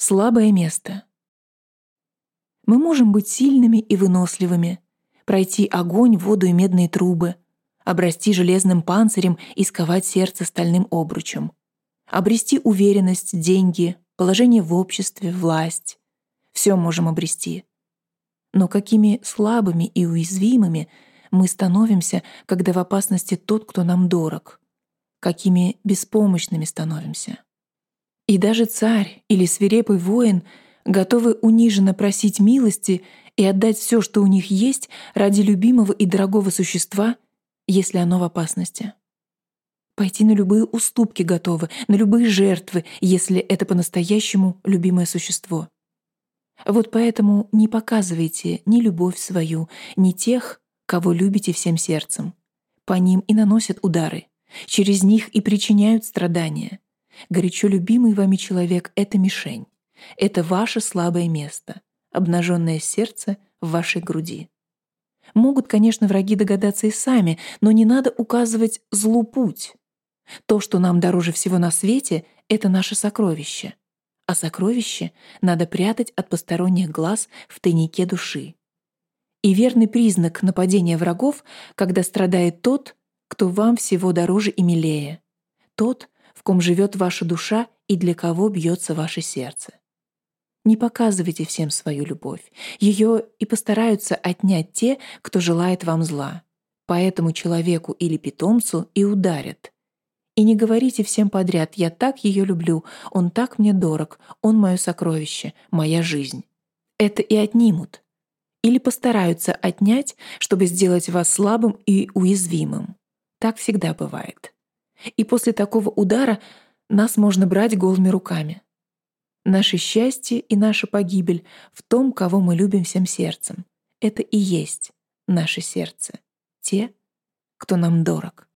Слабое место. Мы можем быть сильными и выносливыми, пройти огонь, воду и медные трубы, обрасти железным панцирем и сковать сердце стальным обручем, обрести уверенность, деньги, положение в обществе, власть. Все можем обрести. Но какими слабыми и уязвимыми мы становимся, когда в опасности тот, кто нам дорог, какими беспомощными становимся. И даже царь или свирепый воин готовы униженно просить милости и отдать все, что у них есть, ради любимого и дорогого существа, если оно в опасности. Пойти на любые уступки готовы, на любые жертвы, если это по-настоящему любимое существо. Вот поэтому не показывайте ни любовь свою, ни тех, кого любите всем сердцем. По ним и наносят удары, через них и причиняют страдания. Горячо любимый вами человек — это мишень. Это ваше слабое место, обнаженное сердце в вашей груди. Могут, конечно, враги догадаться и сами, но не надо указывать злу путь. То, что нам дороже всего на свете, — это наше сокровище. А сокровище надо прятать от посторонних глаз в тайнике души. И верный признак нападения врагов, когда страдает тот, кто вам всего дороже и милее, тот, в ком живет ваша душа и для кого бьется ваше сердце. Не показывайте всем свою любовь. Ее и постараются отнять те, кто желает вам зла. Поэтому человеку или питомцу и ударят. И не говорите всем подряд «я так ее люблю», «он так мне дорог», «он мое сокровище», «моя жизнь». Это и отнимут. Или постараются отнять, чтобы сделать вас слабым и уязвимым. Так всегда бывает. И после такого удара нас можно брать голыми руками. Наше счастье и наша погибель в том, кого мы любим всем сердцем. Это и есть наше сердце. Те, кто нам дорог.